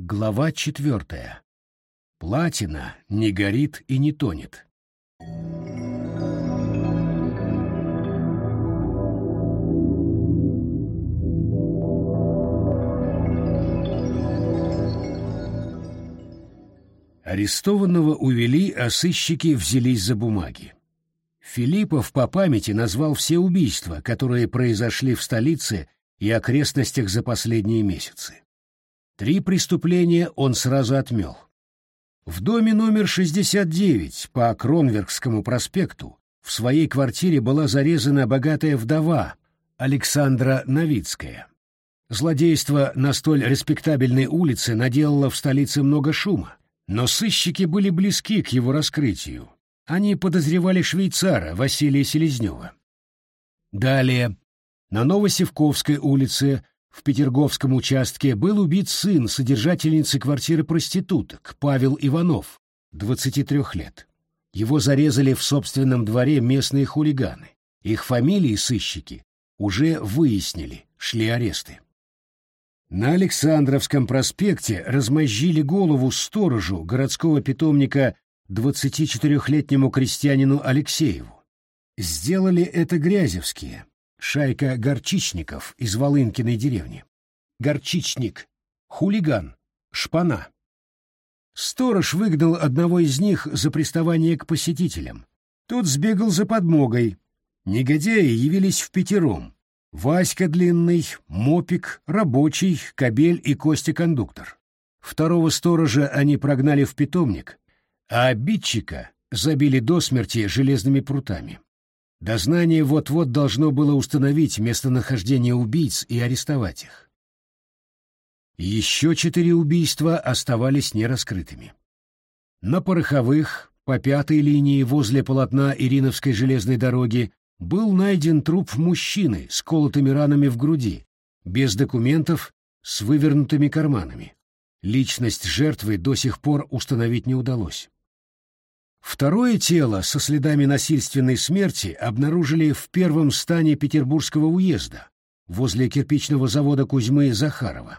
Глава четвертая. Платина не горит и не тонет. Арестованного увели, а сыщики взялись за бумаги. Филиппов по памяти назвал все убийства, которые произошли в столице и окрестностях за последние месяцы. Три преступления он сразу отмел. В доме номер 69 по Кронверкскому проспекту в своей квартире была зарезана богатая вдова Александра Новицкая. Злодейство на столь респектабельной улице наделало в столице много шума, но сыщики были близки к его раскрытию. Они подозревали швейцара Василия Селезнева. Далее, на Новосевковской улице в Петерговском участке был убит сын содержательницы квартиры проституток Павел Иванов, 23 лет. Его зарезали в собственном дворе местные хулиганы. Их фамилии сыщики уже выяснили, шли аресты. На Александровском проспекте размозжили голову сторожу городского питомника 24-летнему крестьянину Алексееву. Сделали это Грязевские, Шайка горчичников из Волынкиной деревни. Горчичник. Хулиган. Шпана. Сторож выгнал одного из них за приставание к посетителям. Тот сбегал за подмогой. Негодяи явились в пятером. Васька Длинный, Мопик, Рабочий, Кобель и Костя-кондуктор. Второго сторожа они прогнали в питомник, а обидчика забили до смерти железными прутами. Дознание вот-вот должно было установить местонахождение убийц и арестовать их. Еще четыре убийства оставались нераскрытыми. На Пороховых, по пятой линии возле полотна Ириновской железной дороги, был найден труп мужчины с колотыми ранами в груди, без документов, с вывернутыми карманами. Личность жертвы до сих пор установить не удалось. Второе тело со следами насильственной смерти обнаружили в первом стане Петербургского уезда, возле кирпичного завода Кузьмы Захарова.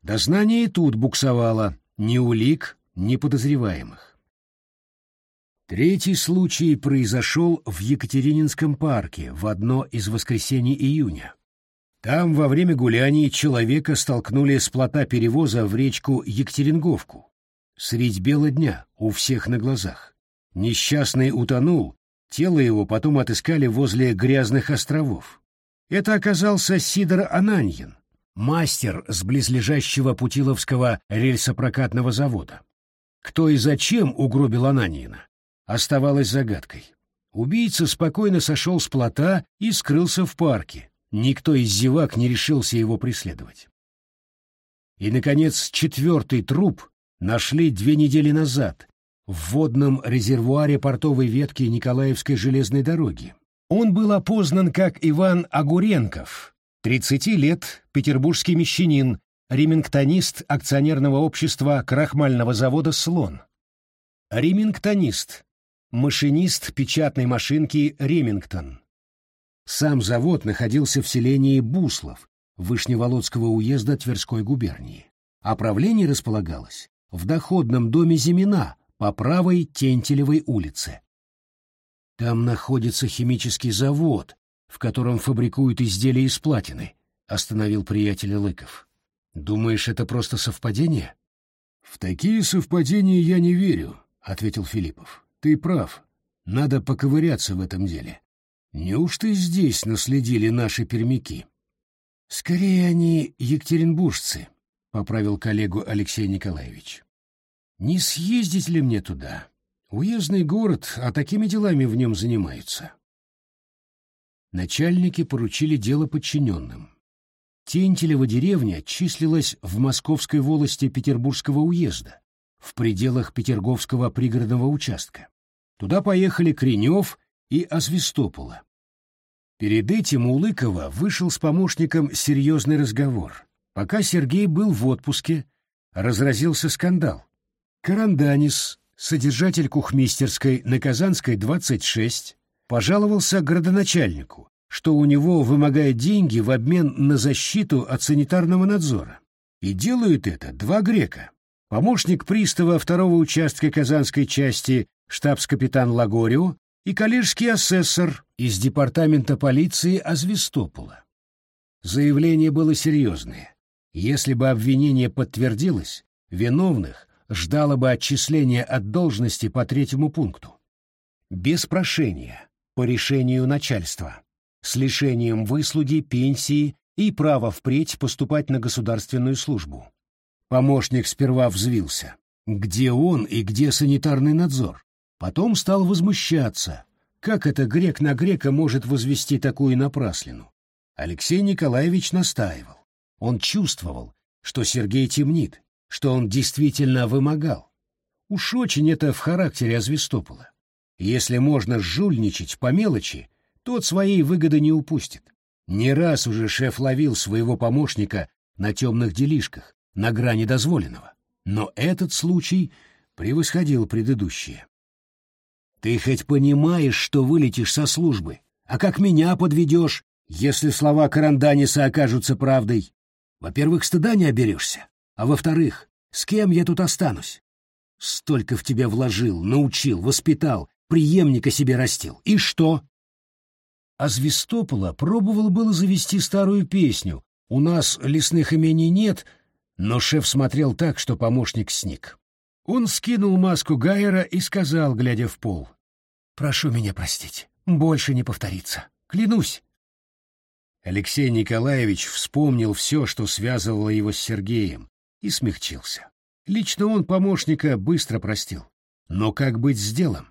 Дознание и тут буксовало, ни улик, ни подозреваемых. Третий случай произошел в Екатерининском парке в одно из воскресений июня. Там во время гуляний человека столкнули с плота перевоза в речку Екатеринговку. Средь бела дня, у всех на глазах. Несчастный утонул, тело его потом отыскали возле грязных островов. Это оказался Сидор Ананьин, мастер с близлежащего Путиловского рельсопрокатного завода. Кто и зачем угробил Ананьина, оставалось загадкой. Убийца спокойно сошел с плота и скрылся в парке. Никто из зевак не решился его преследовать. И, наконец, четвертый труп нашли две недели назад, в водном резервуаре портовой ветки Николаевской железной дороги. Он был опознан как Иван Огуренков, 30 лет, петербургский мещанин, ремингтонист акционерного общества крахмального завода «Слон». Ремингтонист, машинист печатной машинки «Ремингтон». Сам завод находился в селении Буслов, Вышневолодского уезда Тверской губернии, а правление располагалось в доходном доме Зимина по правой Тентелевой улице. Там находится химический завод, в котором фабрикуют изделия из платины, остановил приятеля Лыков. Думаешь, это просто совпадение? В такие совпадения я не верю, ответил Филиппов. Ты прав. Надо поковыряться в этом деле. Неужто здесь наследили наши пермяки? Скорее они екатеринбуржцы, поправил коллегу Алексей Николаевич. Не съездить ли мне туда? Уездный город, а такими делами в нем занимаются. Начальники поручили дело подчиненным. Тентелева деревня числилась в Московской волости Петербургского уезда, в пределах Петерговского пригородного участка. Туда поехали Кренев и Освистопола. Перед этим у Лыкова вышел с помощником серьезный разговор. Пока Сергей был в отпуске, разразился скандал. Каранданис, содержатель кухмистерской на Казанской, 26, пожаловался градоначальнику, что у него вымогают деньги в обмен на защиту от санитарного надзора. И делают это два грека. Помощник пристава второго участка Казанской части штабс-капитан Лагорио и коллежский асессор из департамента полиции Азвистопола. Заявление было серьезное. Если бы обвинение подтвердилось, виновных ждало бы отчисление от должности по третьему пункту. Без прошения, по решению начальства, с лишением выслуги, пенсии и права впредь поступать на государственную службу. Помощник сперва взвился. Где он и где санитарный надзор? Потом стал возмущаться. Как это грек на грека может возвести такую напраслину? Алексей Николаевич настаивал. Он чувствовал, что Сергей темнит, что он действительно вымогал. Уж очень это в характере Азвистопола. Если можно жульничать по мелочи, тот своей выгоды не упустит. Не раз уже шеф ловил своего помощника на темных делишках, на грани дозволенного. Но этот случай превосходил предыдущие. Ты хоть понимаешь, что вылетишь со службы, а как меня подведешь, если слова Каранданиса окажутся правдой? Во-первых, стыда не оберешься, а во-вторых, с кем я тут останусь? Столько в тебя вложил, научил, воспитал, преемника себе растил. И что? А Звестопола пробовал было завести старую песню «У нас лесных имений нет», но шеф смотрел так, что помощник сник. Он скинул маску Гайера и сказал, глядя в пол, «Прошу меня простить, больше не повторится, клянусь». Алексей Николаевич вспомнил все, что связывало его с Сергеем, и смягчился. Лично он помощника быстро простил. Но как быть с делом?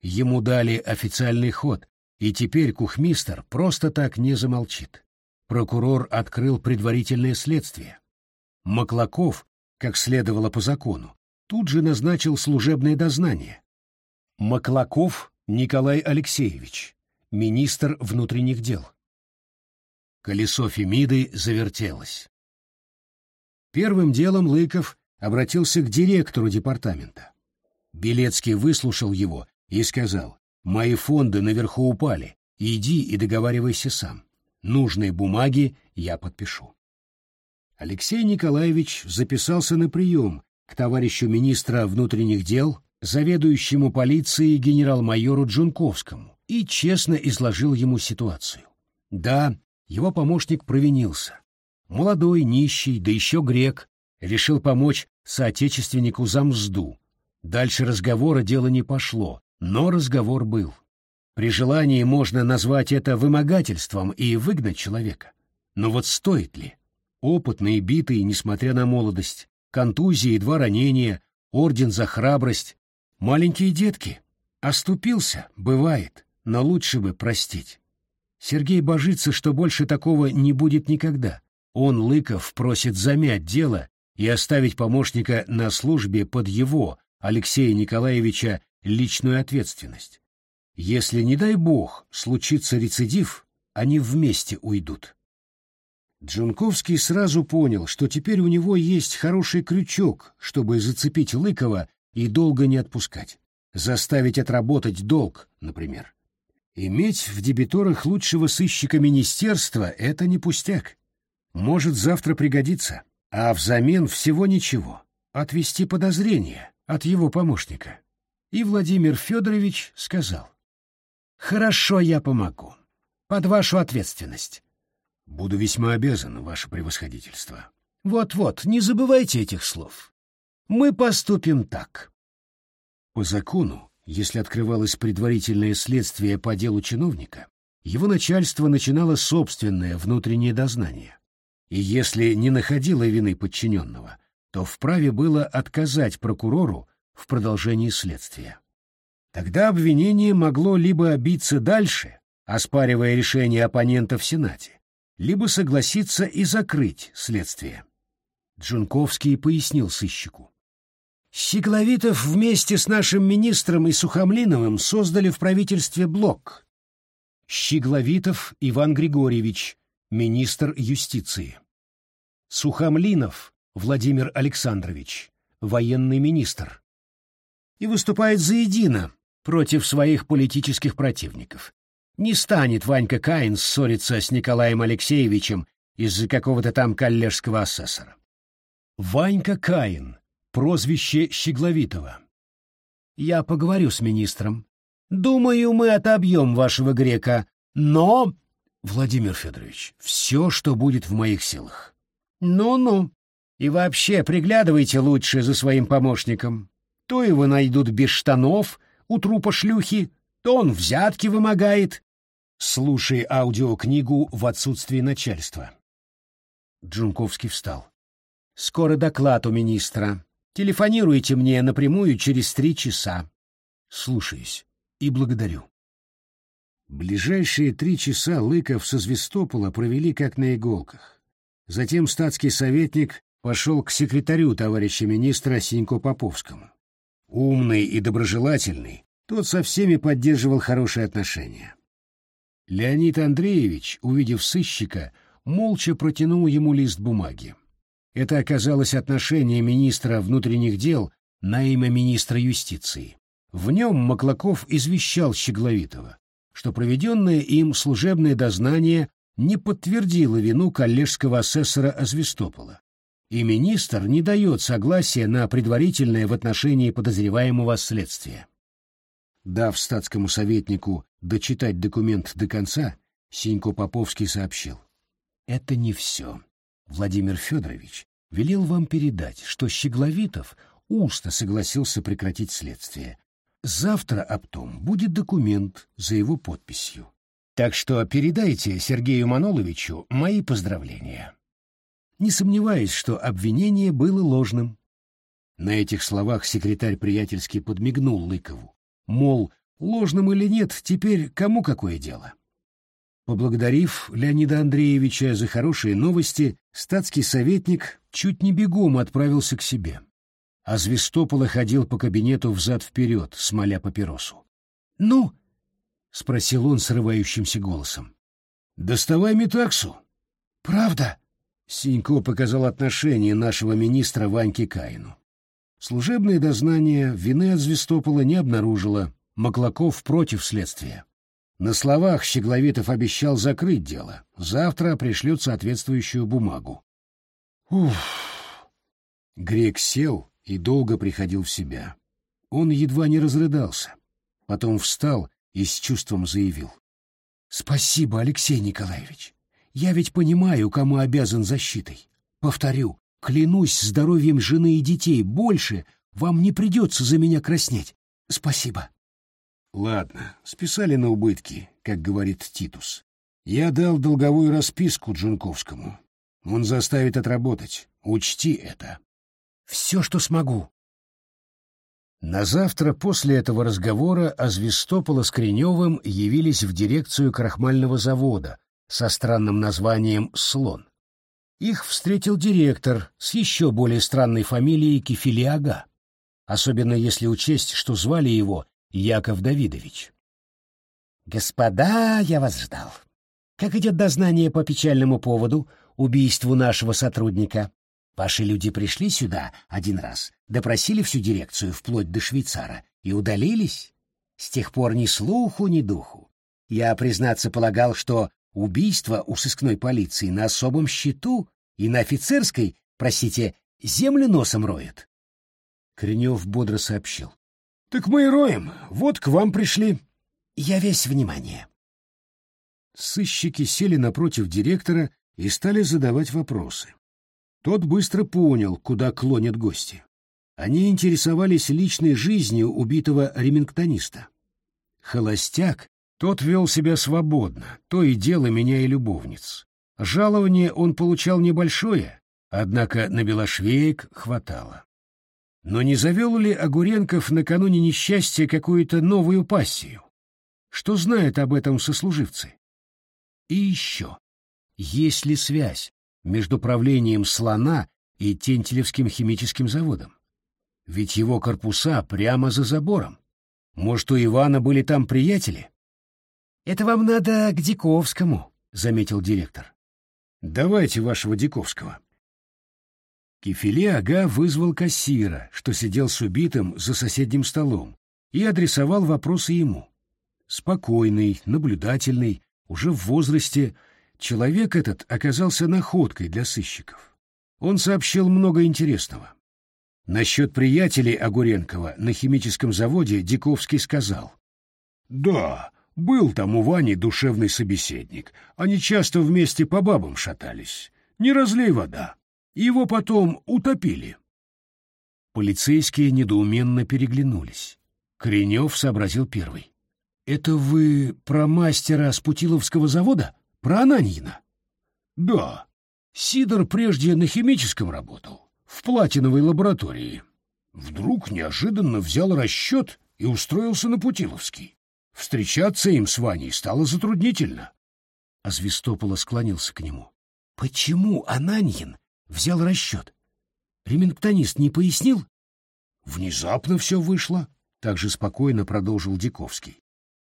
Ему дали официальный ход, и теперь кухмистер просто так не замолчит. Прокурор открыл предварительное следствие. Маклаков, как следовало по закону, тут же назначил служебное дознание. Маклаков Николай Алексеевич, министр внутренних дел. Колесо Фемиды завертелось. Первым делом Лыков обратился к директору департамента. Белецкий выслушал его и сказал, «Мои фонды наверху упали, иди и договаривайся сам. Нужные бумаги я подпишу». Алексей Николаевич записался на прием к товарищу министра внутренних дел, заведующему полицией генерал-майору Джунковскому, и честно изложил ему ситуацию. Да, его помощник провинился. Молодой, нищий, да еще грек, решил помочь соотечественнику за мзду. Дальше разговора дело не пошло, но разговор был. При желании можно назвать это вымогательством и выгнать человека. Но вот стоит ли? опытный битый, несмотря на молодость, контузии и два ранения, орден за храбрость. Маленькие детки. Оступился, бывает, но лучше бы простить. Сергей божится, что больше такого не будет никогда. Он, Лыков, просит замять дело и оставить помощника на службе под его, Алексея Николаевича, личную ответственность. Если, не дай бог, случится рецидив, они вместе уйдут. Джунковский сразу понял, что теперь у него есть хороший крючок, чтобы зацепить Лыкова и долго не отпускать. Заставить отработать долг, например. Иметь в дебиторах лучшего сыщика министерства — это не пустяк. Может завтра пригодиться, а взамен всего ничего. Отвести подозрения от его помощника. И Владимир Федорович сказал. «Хорошо, я помогу. Под вашу ответственность. Буду весьма обязан, ваше превосходительство. Вот-вот, не забывайте этих слов. Мы поступим так. По закону, если открывалось предварительное следствие по делу чиновника, его начальство начинало собственное внутреннее дознание. И если не находило вины подчиненного, то вправе было отказать прокурору в продолжении следствия. Тогда обвинение могло либо обиться дальше, оспаривая решение оппонента в Сенате, либо согласиться и закрыть следствие. Джунковский пояснил сыщику. Щегловитов вместе с нашим министром и Сухомлиновым создали в правительстве блок. Щегловитов Иван Григорьевич, министр юстиции. Сухомлинов Владимир Александрович, военный министр. И выступает заедино против своих политических противников. Не станет Ванька Каин ссориться с Николаем Алексеевичем из-за какого-то там коллежского асессора. Ванька Каин, прозвище Щегловитова. Я поговорю с министром. Думаю, мы отобьем вашего грека, но... Владимир Федорович, все, что будет в моих силах. Ну-ну. И вообще, приглядывайте лучше за своим помощником. То его найдут без штанов у трупа шлюхи, то он взятки вымогает. Слушай аудиокнигу в отсутствии начальства. Джунковский встал. Скоро доклад у министра. Телефонируйте мне напрямую через три часа. Слушаюсь и благодарю. Ближайшие три часа Лыков со Звестопола провели как на иголках. Затем статский советник пошел к секретарю товарища министра Синько Поповскому. Умный и доброжелательный, тот со всеми поддерживал хорошие отношения. Леонид Андреевич, увидев сыщика, молча протянул ему лист бумаги. Это оказалось отношение министра внутренних дел на имя министра юстиции. В нем Маклаков извещал Щегловитова, что проведенное им служебное дознание не подтвердило вину коллежского асессора Азвестопола, и министр не дает согласия на предварительное в отношении подозреваемого следствие. Дав статскому советнику дочитать документ до конца, Синько Поповский сообщил. «Это не все. Владимир Федорович велел вам передать, что Щегловитов устно согласился прекратить следствие. Завтра об том будет документ за его подписью. Так что передайте Сергею Маноловичу мои поздравления. Не сомневаюсь, что обвинение было ложным. На этих словах секретарь приятельски подмигнул Лыкову. Мол, ложным или нет, теперь кому какое дело? Поблагодарив Леонида Андреевича за хорошие новости, статский советник чуть не бегом отправился к себе. А Звестопола ходил по кабинету взад-вперед, смоля папиросу. «Ну?» — спросил он срывающимся голосом. «Доставай метаксу». «Правда?» — Синько показал отношение нашего министра Ваньки Каину. Служебное дознание вины от Звестопола не обнаружило, Маклаков против следствия. На словах Щегловитов обещал закрыть дело. Завтра пришлют соответствующую бумагу. Уф! Грек сел и долго приходил в себя. Он едва не разрыдался. Потом встал и с чувством заявил. «Спасибо, Алексей Николаевич. Я ведь понимаю, кому обязан защитой. Повторю, клянусь здоровьем жены и детей, больше вам не придется за меня краснеть. Спасибо». Ладно, списали на убытки, как говорит Титус. Я дал долговую расписку Джунковскому. Он заставит отработать. Учти это. Все, что смогу. На завтра после этого разговора Азвестопола с Креневым явились в дирекцию крахмального завода со странным названием «Слон». Их встретил директор с еще более странной фамилией Кефилиага, особенно если учесть, что звали его Яков Давидович. «Господа, я вас ждал. Как идет дознание по печальному поводу, убийству нашего сотрудника? Ваши люди пришли сюда один раз, допросили всю дирекцию вплоть до швейцара и удалились. С тех пор ни слуху, ни духу. Я, признаться, полагал, что убийство у сыскной полиции на особом счету и на офицерской, простите, землю носом роют. Коренев бодро сообщил. Так мы и роем. Вот к вам пришли. Я весь внимание. Сыщики сели напротив директора и стали задавать вопросы. Тот быстро понял, куда клонят гости. Они интересовались личной жизнью убитого ремингтониста. Холостяк, тот вел себя свободно, то и дело меняя любовниц. Жалование он получал небольшое, однако на белошвеек хватало. Но не завел ли Огуренков накануне несчастья какую-то новую пассию? Что знают об этом сослуживцы? И еще, есть ли связь между правлением «Слона» и Тентелевским химическим заводом? Ведь его корпуса прямо за забором. Может, у Ивана были там приятели? «Это вам надо к Диковскому», — заметил директор. «Давайте вашего Диковского». Кефиле Ага вызвал кассира, что сидел с убитым за соседним столом, и адресовал вопросы ему. Спокойный, наблюдательный, уже в возрасте, человек этот оказался находкой для сыщиков. Он сообщил много интересного. Насчет приятелей Огуренкова на химическом заводе Диковский сказал. «Да, был там у Вани душевный собеседник. Они часто вместе по бабам шатались. Не разлей вода. Его потом утопили». Полицейские недоуменно переглянулись. Коренев сообразил первый. «Это вы про мастера с Путиловского завода? Про Ананьина?» «Да. Сидор прежде на химическом работал в платиновой лаборатории. Вдруг неожиданно взял расчет и устроился на Путиловский. Встречаться им с Ваней стало затруднительно. А Звестопола склонился к нему. Почему Ананьин взял расчет? Ремингтонист не пояснил? Внезапно все вышло, так же спокойно продолжил Диковский.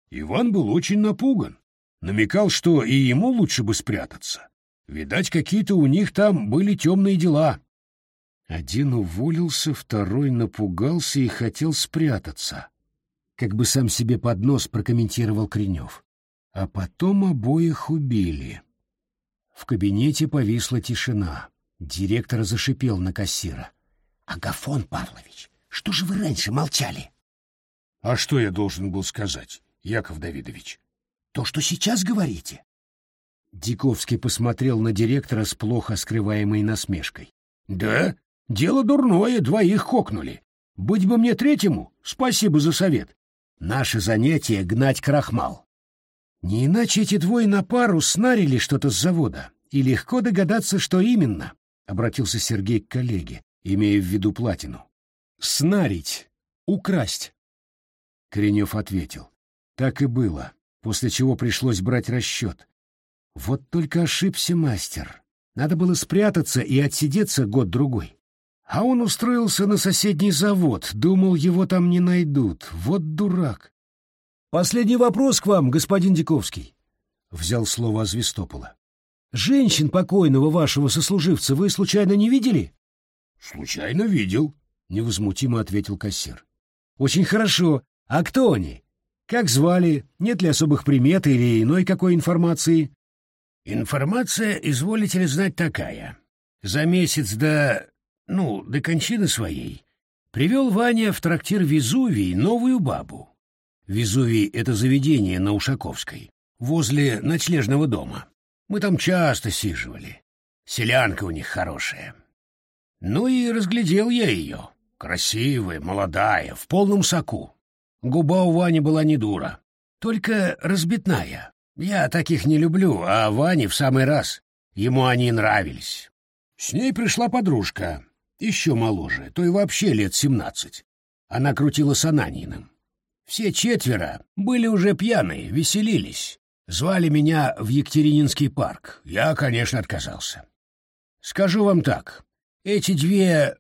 Иван был очень напуган. Намекал, что и ему лучше бы спрятаться. Видать, какие-то у них там были темные дела. Один уволился, второй напугался и хотел спрятаться. Как бы сам себе под нос прокомментировал Кренев. А потом обоих убили. В кабинете повисла тишина. Директор зашипел на кассира. «Агафон Павлович, что же вы раньше молчали?» «А что я должен был сказать, Яков Давидович?» «То, что сейчас говорите». Диковский посмотрел на директора с плохо скрываемой насмешкой. «Да? Дело дурное, двоих кокнули. Быть бы мне третьему, спасибо за совет. Наше занятие — гнать крахмал. Не иначе эти двое на пару снарили что-то с завода, и легко догадаться, что именно, — обратился Сергей к коллеге, имея в виду платину. Снарить, украсть. Коренев ответил. Так и было, после чего пришлось брать расчет. Вот только ошибся мастер. Надо было спрятаться и отсидеться год-другой. А он устроился на соседний завод, думал, его там не найдут. Вот дурак. Последний вопрос к вам, господин Диковский. Взял слово Звестопола. Женщин покойного вашего сослуживца вы случайно не видели? Случайно видел, невозмутимо ответил кассир. Очень хорошо. А кто они? Как звали? Нет ли особых примет или иной какой информации? Информация, изволите ли знать, такая. За месяц до ну, до кончины своей, привел Ваня в трактир Везувий новую бабу. Везувий — это заведение на Ушаковской, возле ночлежного дома. Мы там часто сиживали. Селянка у них хорошая. Ну и разглядел я ее. Красивая, молодая, в полном соку. Губа у Вани была не дура, только разбитная. Я таких не люблю, а Ване в самый раз. Ему они нравились. С ней пришла подружка, еще моложе, то и вообще лет семнадцать. Она крутила с Ананиным. Все четверо были уже пьяные, веселились. Звали меня в Екатерининский парк. Я, конечно, отказался. Скажу вам так, эти две...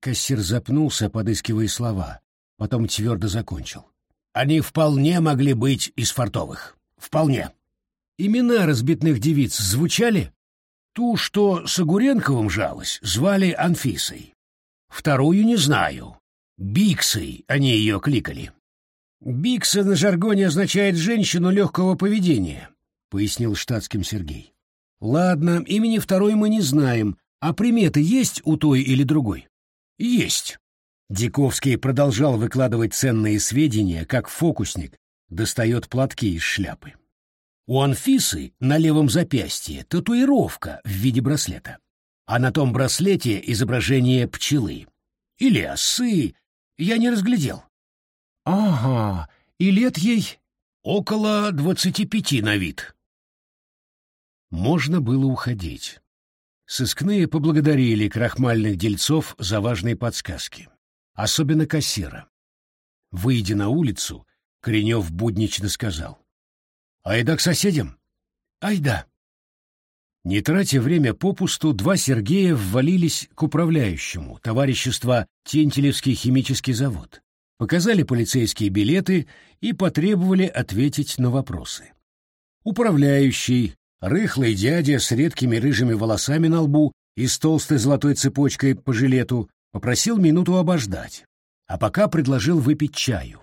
Кассир запнулся, подыскивая слова, потом твердо закончил. Они вполне могли быть из фартовых. Вполне. Имена разбитных девиц звучали? Ту, что с Огуренковым жалась, звали Анфисой. Вторую не знаю. Биксой они ее кликали. «Бикса на жаргоне означает женщину легкого поведения», — пояснил штатским Сергей. «Ладно, имени второй мы не знаем, а приметы есть у той или другой?» «Есть». Диковский продолжал выкладывать ценные сведения, как фокусник достает платки из шляпы. У Анфисы на левом запястье татуировка в виде браслета, а на том браслете изображение пчелы. Или осы, я не разглядел. Ага, и лет ей около двадцати пяти на вид. Можно было уходить. Сыскные поблагодарили крахмальных дельцов за важные подсказки, особенно кассира. Выйдя на улицу, Коренев буднично сказал. Айда к соседям? Айда. Не тратя время попусту, два Сергея ввалились к управляющему, товарищества Тентелевский химический завод. Показали полицейские билеты и потребовали ответить на вопросы. Управляющий, рыхлый дядя с редкими рыжими волосами на лбу и с толстой золотой цепочкой по жилету, попросил минуту обождать, а пока предложил выпить чаю.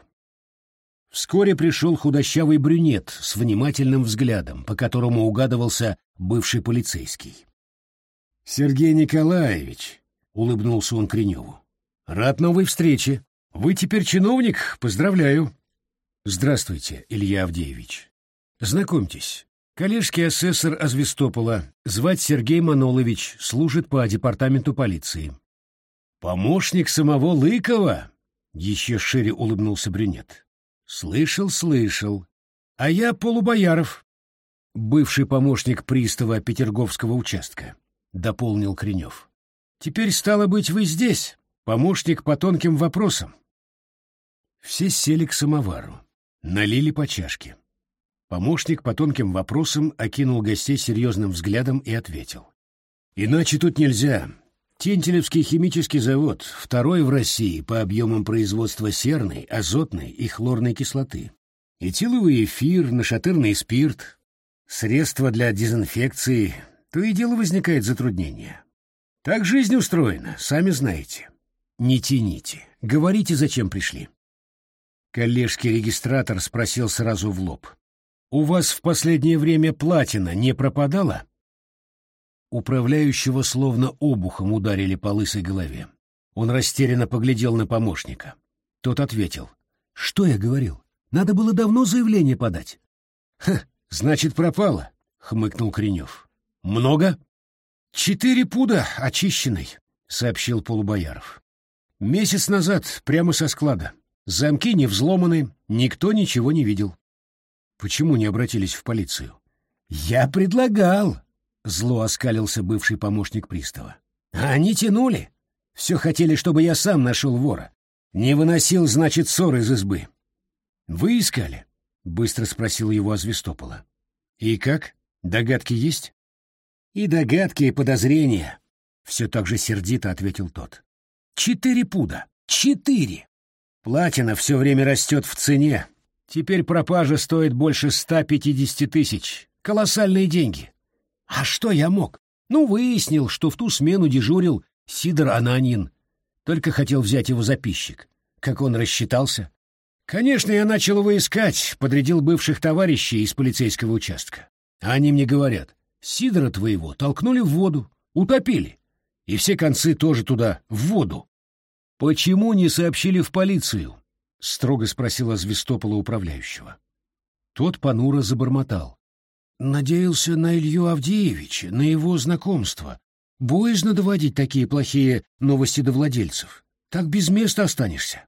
Вскоре пришел худощавый брюнет с внимательным взглядом, по которому угадывался бывший полицейский. Сергей Николаевич, — улыбнулся он Креневу, — рад новой встрече. Вы теперь чиновник? Поздравляю. Здравствуйте, Илья Авдеевич. Знакомьтесь, коллежский асессор Азвестопола, звать Сергей Манолович, служит по департаменту полиции. Помощник самого Лыкова? Еще шире улыбнулся брюнет. Слышал, слышал. А я Полубояров, бывший помощник пристава Петерговского участка, дополнил Кренев. Теперь, стало быть, вы здесь, помощник по тонким вопросам. Все сели к самовару, налили по чашке. Помощник по тонким вопросам окинул гостей серьезным взглядом и ответил. «Иначе тут нельзя. Тентелевский химический завод, второй в России по объемам производства серной, азотной и хлорной кислоты. Этиловый эфир, нашатырный спирт, средства для дезинфекции, то и дело возникает затруднение. Так жизнь устроена, сами знаете. Не тяните, говорите, зачем пришли. Коллежский регистратор спросил сразу в лоб. «У вас в последнее время платина не пропадала?» Управляющего словно обухом ударили по лысой голове. Он растерянно поглядел на помощника. Тот ответил. «Что я говорил? Надо было давно заявление подать». «Ха, значит, пропало», — хмыкнул Кренев. «Много?» «Четыре пуда очищенной», — сообщил Полубояров. «Месяц назад, прямо со склада. Замки не взломаны, никто ничего не видел». «Почему не обратились в полицию?» «Я предлагал», Зло оскалился бывший помощник пристава. Они тянули. Все хотели, чтобы я сам нашел вора. Не выносил, значит, ссор из избы. Вы искали? Быстро спросил его Азвестопола. И как? Догадки есть? И догадки, и подозрения. Все так же сердито ответил тот. Четыре пуда. Четыре. Платина все время растет в цене. Теперь пропажа стоит больше ста пятидесяти тысяч. Колоссальные деньги. А что я мог? Ну, выяснил, что в ту смену дежурил Сидор Ананин. Только хотел взять его за пищик. Как он рассчитался? Конечно, я начал его искать, подрядил бывших товарищей из полицейского участка. А они мне говорят, Сидора твоего толкнули в воду, утопили. И все концы тоже туда, в воду. Почему не сообщили в полицию? Строго спросила Звестопола управляющего. Тот понуро забормотал. Надеялся на Илью Авдеевича, на его знакомство. Боязно доводить такие плохие новости до владельцев. Так без места останешься.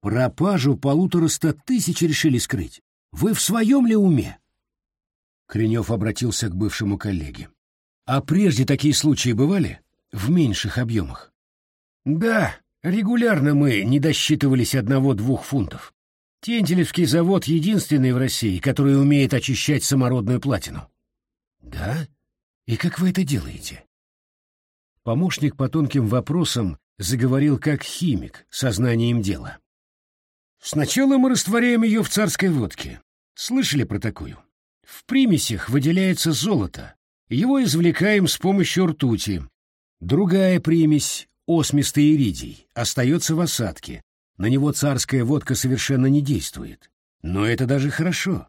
Пропажу полутораста тысяч решили скрыть. Вы в своем ли уме? Кренев обратился к бывшему коллеге. А прежде такие случаи бывали? В меньших объемах? Да, регулярно мы не досчитывались одного-двух фунтов. Тентелевский завод единственный в России, который умеет очищать самородную платину. Да? И как вы это делаете? Помощник по тонким вопросам заговорил как химик, сознанием дела. Сначала мы растворяем ее в царской водке. Слышали про такую? В примесях выделяется золото. Его извлекаем с помощью ртути. Другая примесь, осмистый иридий, остается в осадке, на него царская водка совершенно не действует. Но это даже хорошо.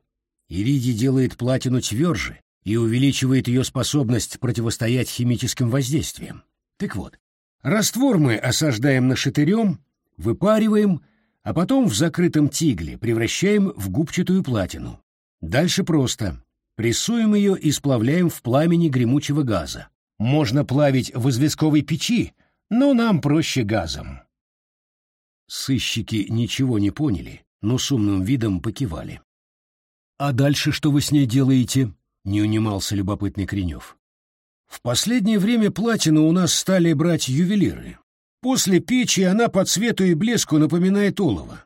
Иридий делает платину тверже и увеличивает ее способность противостоять химическим воздействиям. Так вот, раствор мы осаждаем нашатырем, выпариваем, а потом в закрытом тигле превращаем в губчатую платину. Дальше просто. Прессуем ее и сплавляем в пламени гремучего газа. Можно плавить в известковой печи, но нам проще газом. Сыщики ничего не поняли, но с умным видом покивали. «А дальше что вы с ней делаете?» — не унимался любопытный Кренев. «В последнее время платину у нас стали брать ювелиры. После печи она по цвету и блеску напоминает олово.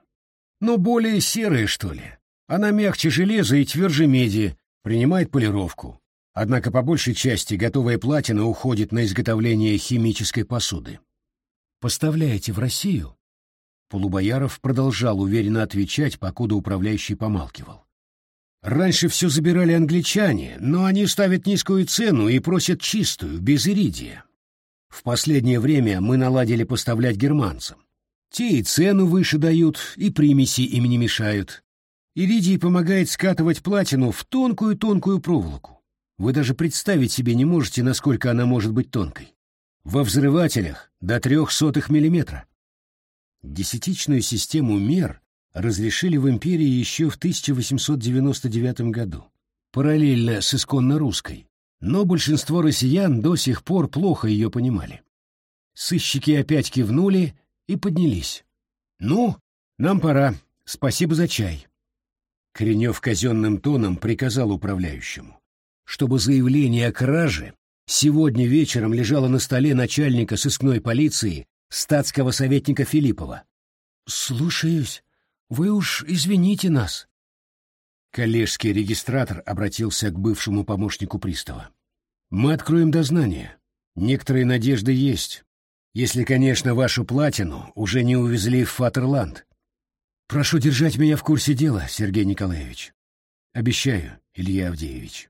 Но более серая, что ли. Она мягче железа и тверже меди, принимает полировку. Однако по большей части готовая платина уходит на изготовление химической посуды. Поставляете в Россию? Полубояров продолжал уверенно отвечать, покуда управляющий помалкивал. «Раньше все забирали англичане, но они ставят низкую цену и просят чистую, без иридия. В последнее время мы наладили поставлять германцам. Те и цену выше дают, и примеси им не мешают. Иридий помогает скатывать платину в тонкую-тонкую проволоку. Вы даже представить себе не можете, насколько она может быть тонкой. Во взрывателях до трех сотых миллиметра. Десятичную систему мер разрешили в империи еще в 1899 году, параллельно с исконно русской, но большинство россиян до сих пор плохо ее понимали. Сыщики опять кивнули и поднялись. «Ну, нам пора. Спасибо за чай». Коренев казенным тоном приказал управляющему, чтобы заявление о краже сегодня вечером лежало на столе начальника сыскной полиции статского советника Филиппова. «Слушаюсь. Вы уж извините нас». Коллежский регистратор обратился к бывшему помощнику пристава. «Мы откроем дознание. Некоторые надежды есть. Если, конечно, вашу платину уже не увезли в Фатерланд. Прошу держать меня в курсе дела, Сергей Николаевич. Обещаю, Илья Авдеевич».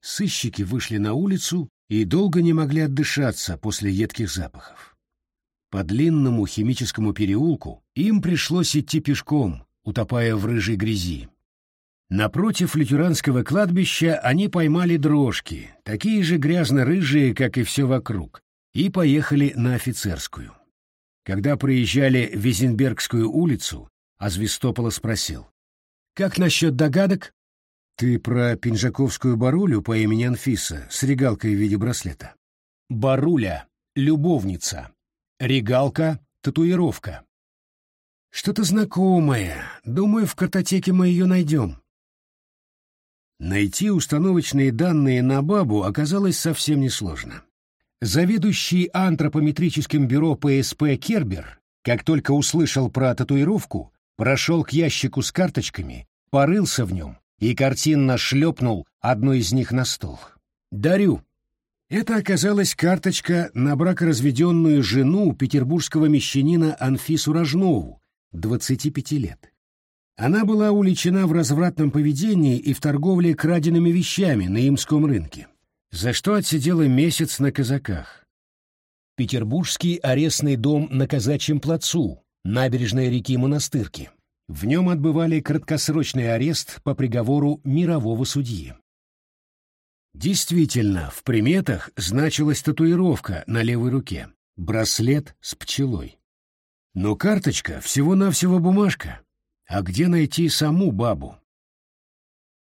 Сыщики вышли на улицу и долго не могли отдышаться после едких запахов. По длинному химическому переулку им пришлось идти пешком, утопая в рыжей грязи. Напротив лютеранского кладбища они поймали дрожки, такие же грязно-рыжие, как и все вокруг, и поехали на офицерскую. Когда проезжали Визенбергскую улицу, Азвистопола спросил. «Как насчет догадок?» «Ты про пинжаковскую барулю по имени Анфиса с регалкой в виде браслета?» «Баруля. Любовница. Регалка. Татуировка». «Что-то знакомое. Думаю, в картотеке мы ее найдем». Найти установочные данные на бабу оказалось совсем несложно. Заведующий антропометрическим бюро ПСП Кербер, как только услышал про татуировку, прошел к ящику с карточками, порылся в нем и картинно шлепнул одну из них на стол. «Дарю». Это оказалась карточка на бракоразведенную жену петербургского мещанина Анфису Рожнову, 25 лет. Она была уличена в развратном поведении и в торговле краденными вещами на имском рынке, за что отсидела месяц на казаках. Петербургский арестный дом на Казачьем плацу, набережной реки Монастырки. В нем отбывали краткосрочный арест по приговору мирового судьи. Действительно, в приметах значилась татуировка на левой руке, браслет с пчелой. Но карточка всего-навсего бумажка. А где найти саму бабу?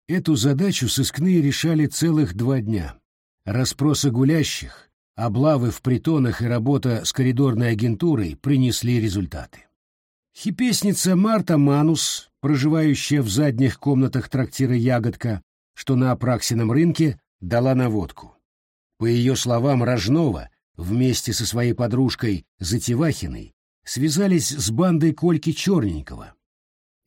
Эту задачу сыскные решали целых два дня. Распросы гулящих, облавы в притонах и работа с коридорной агентурой принесли результаты. Хипесница Марта Манус, проживающая в задних комнатах трактира «Ягодка», что на Апраксином рынке, дала наводку. По ее словам, Рожнова вместе со своей подружкой Затевахиной связались с бандой Кольки Черненького.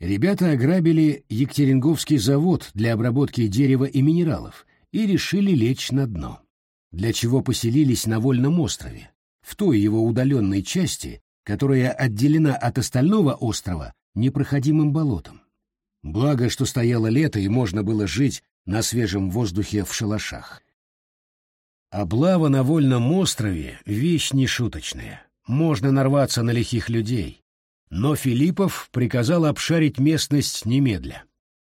Ребята ограбили Екатеринговский завод для обработки дерева и минералов и решили лечь на дно, для чего поселились на Вольном острове, в той его удаленной части, которая отделена от остального острова непроходимым болотом. Благо, что стояло лето и можно было жить на свежем воздухе в шалашах. Облава на Вольном острове — вещь нешуточная. Можно нарваться на лихих людей. Но Филиппов приказал обшарить местность немедля.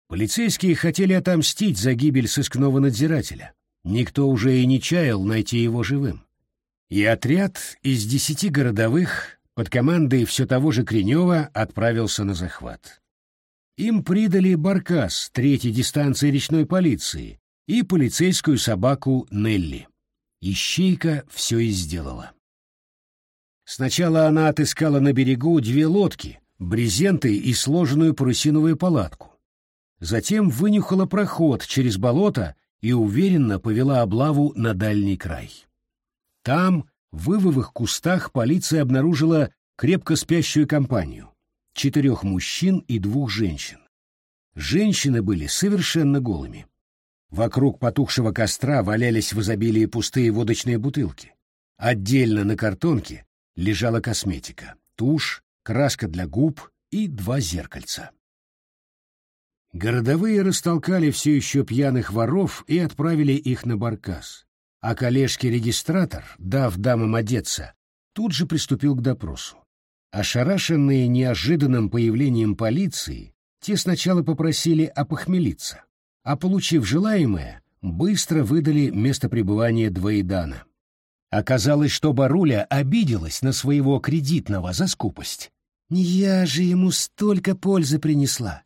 Полицейские хотели отомстить за гибель сыскного надзирателя. Никто уже и не чаял найти его живым. И отряд из десяти городовых под командой все того же Кренева отправился на захват. Им придали баркас третьей дистанции речной полиции и полицейскую собаку Нелли. Ищейка все и сделала. Сначала она отыскала на берегу две лодки, брезенты и сложенную парусиновую палатку. Затем вынюхала проход через болото и уверенно повела облаву на дальний край. Там, в вывовых кустах полиция обнаружила крепко спящую компанию — четырех мужчин и двух женщин. Женщины были совершенно голыми. Вокруг потухшего костра валялись в изобилии пустые водочные бутылки. Отдельно на картонке лежала косметика, тушь, краска для губ и два зеркальца. Городовые растолкали все еще пьяных воров и отправили их на баркас а коллежский-регистратор, дав дамам одеться, тут же приступил к допросу. Ошарашенные неожиданным появлением полиции, те сначала попросили опохмелиться, а получив желаемое, быстро выдали место пребывания Двоедана. Оказалось, что Баруля обиделась на своего кредитного за скупость. «Не я же ему столько пользы принесла.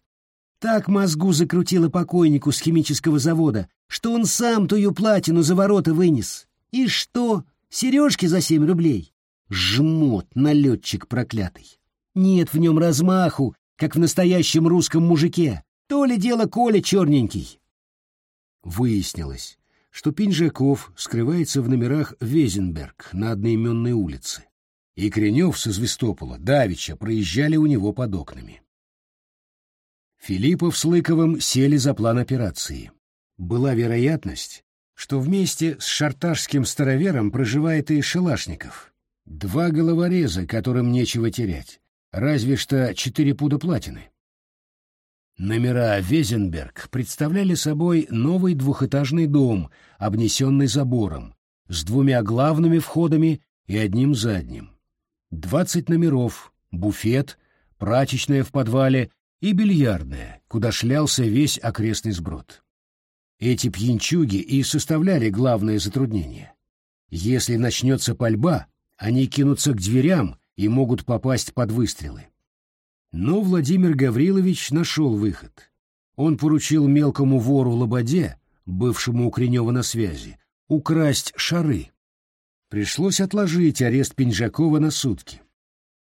Так мозгу закрутила покойнику с химического завода, что он сам тую платину за ворота вынес. И что? Сережки за семь рублей? Жмот, налетчик проклятый. Нет в нем размаху, как в настоящем русском мужике. То ли дело Коля черненький. Выяснилось, что Пинжаков скрывается в номерах Везенберг на одноименной улице, и Кренев со Звестопола давеча проезжали у него под окнами. Филиппов с Лыковым сели за план операции. Была вероятность, что вместе с шарташским старовером проживает и Шелашников. Два головореза, которым нечего терять, разве что четыре пуда платины. Номера Везенберг представляли собой новый двухэтажный дом, обнесенный забором, с двумя главными входами и одним задним. Двадцать номеров, буфет, прачечная в подвале и бильярдная, куда шлялся весь окрестный сброд. Эти пьянчуги и составляли главное затруднение. Если начнется пальба, они кинутся к дверям и могут попасть под выстрелы. Но Владимир Гаврилович нашел выход. Он поручил мелкому вору Лободе, бывшему у Кренева на связи, украсть шары. Пришлось отложить арест Пинжакова на сутки.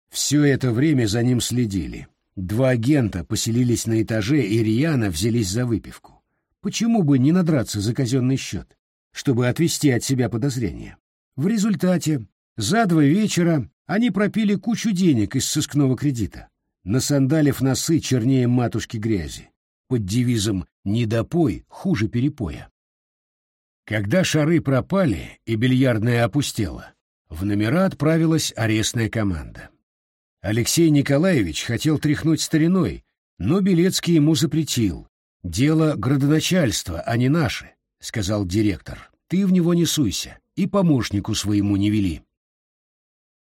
Все это время за ним следили. Два агента поселились на этаже и рьяно взялись за выпивку. Почему бы не надраться за казенный счет, чтобы отвести от себя подозрения? В результате за два вечера они пропили кучу денег из сыскного кредита, насандалив носы чернее матушки грязи, под девизом «Не допой, хуже перепоя». Когда шары пропали и бильярдная опустела, в номера отправилась арестная команда. Алексей Николаевич хотел тряхнуть стариной, но Белецкий ему запретил. «Дело градоначальства, а не наше», — сказал директор. «Ты в него не суйся и помощнику своему не вели».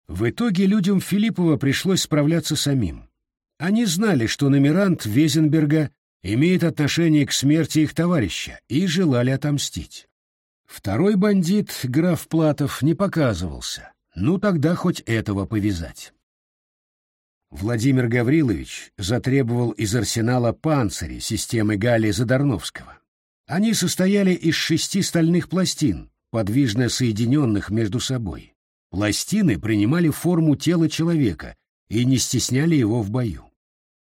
В итоге людям Филиппова пришлось справляться самим. Они знали, что номерант Везенберга имеет отношение к смерти их товарища и желали отомстить. Второй бандит, граф Платов, не показывался. Ну тогда хоть этого повязать. Владимир Гаврилович затребовал из арсенала панцири системы Галли Задорновского. Они состояли из шести стальных пластин, подвижно соединенных между собой. Пластины принимали форму тела человека и не стесняли его в бою.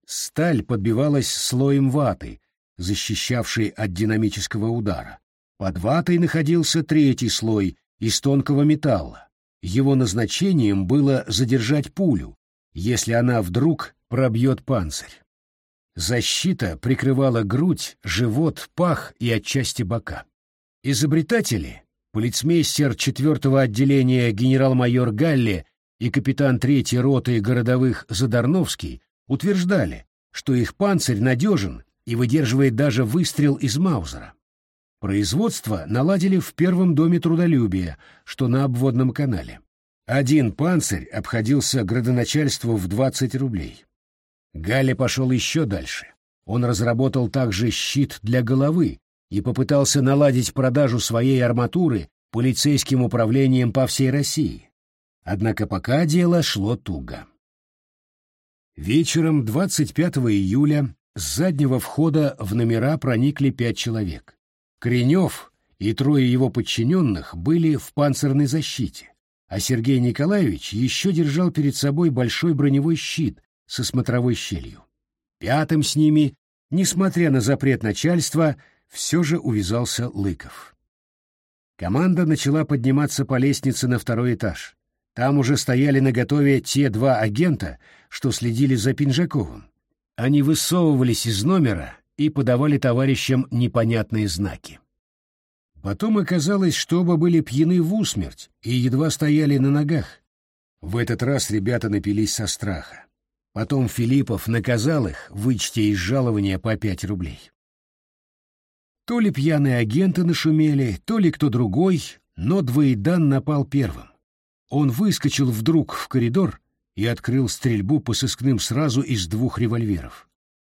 Сталь подбивалась слоем ваты, защищавшей от динамического удара. Под ватой находился третий слой из тонкого металла. Его назначением было задержать пулю, если она вдруг пробьет панцирь. Защита прикрывала грудь, живот, пах и отчасти бока. Изобретатели, полицмейстер 4-го отделения генерал-майор Галли и капитан 3-й роты городовых Задорновский утверждали, что их панцирь надежен и выдерживает даже выстрел из Маузера. Производство наладили в первом доме трудолюбия, что на обводном канале. Один панцирь обходился градоначальству в 20 рублей. Галя пошел еще дальше. Он разработал также щит для головы и попытался наладить продажу своей арматуры полицейским управлением по всей России. Однако пока дело шло туго. Вечером 25 июля с заднего входа в номера проникли пять человек. Кренев и трое его подчиненных были в панцирной защите а Сергей Николаевич еще держал перед собой большой броневой щит со смотровой щелью. Пятым с ними, несмотря на запрет начальства, все же увязался Лыков. Команда начала подниматься по лестнице на второй этаж. Там уже стояли наготове те два агента, что следили за Пинжаковым. Они высовывались из номера и подавали товарищам непонятные знаки. Потом оказалось, что оба были пьяны в усмерть и едва стояли на ногах. В этот раз ребята напились со страха. Потом Филиппов наказал их, вычтя из жалования по пять рублей. То ли пьяные агенты нашумели, то ли кто другой, но Двоедан напал первым. Он выскочил вдруг в коридор и открыл стрельбу по сыскным сразу из двух револьверов.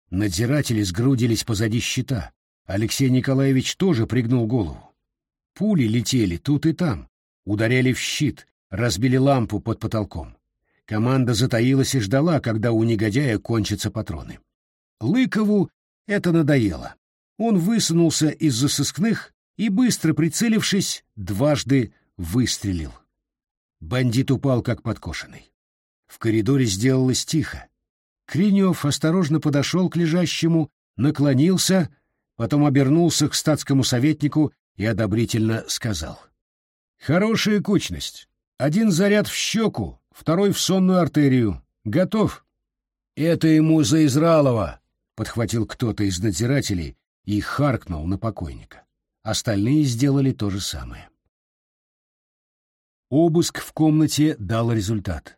Надзиратели сгрудились позади щита. Алексей Николаевич тоже пригнул голову. Пули летели тут и там, ударяли в щит, разбили лампу под потолком. Команда затаилась и ждала, когда у негодяя кончатся патроны. Лыкову это надоело. Он высунулся из-за сыскных и, быстро прицелившись, дважды выстрелил. Бандит упал, как подкошенный. В коридоре сделалось тихо. Кринев осторожно подошел к лежащему, наклонился, потом обернулся к статскому советнику и одобрительно сказал. «Хорошая кучность. Один заряд в щеку, второй в сонную артерию. Готов?» «Это ему за Изралова!» — подхватил кто-то из надзирателей и харкнул на покойника. Остальные сделали то же самое. Обыск в комнате дал результат.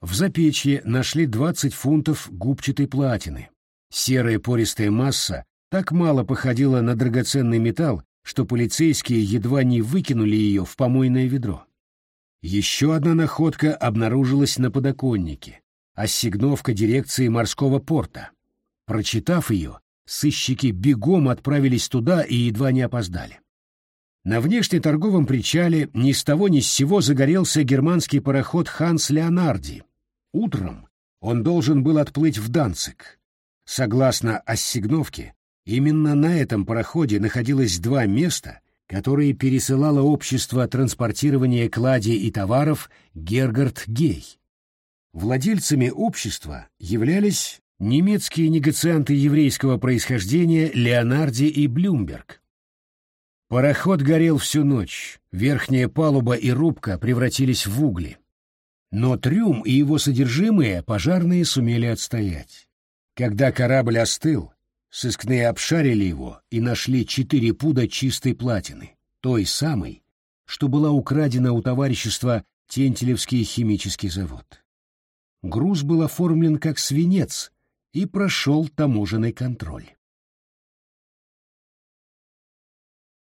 В запечье нашли 20 фунтов губчатой платины. Серая пористая масса так мало походила на драгоценный металл, что полицейские едва не выкинули ее в помойное ведро. Еще одна находка обнаружилась на подоконнике — ассигновка дирекции морского порта. Прочитав ее, сыщики бегом отправились туда и едва не опоздали. На внешнеторговом причале ни с того ни с сего загорелся германский пароход «Ханс Леонарди». Утром он должен был отплыть в Данцик. Согласно ассигновке, именно на этом пароходе находилось два места, которые пересылало общество транспортирования клади и товаров Гергард Гей. Владельцами общества являлись немецкие негацианты еврейского происхождения Леонарди и Блюмберг. Пароход горел всю ночь, верхняя палуба и рубка превратились в угли. Но трюм и его содержимое пожарные сумели отстоять. Когда корабль остыл, Сыскные обшарили его и нашли четыре пуда чистой платины, той самой, что была украдена у товарищества Тентелевский химический завод. Груз был оформлен как свинец и прошел таможенный контроль.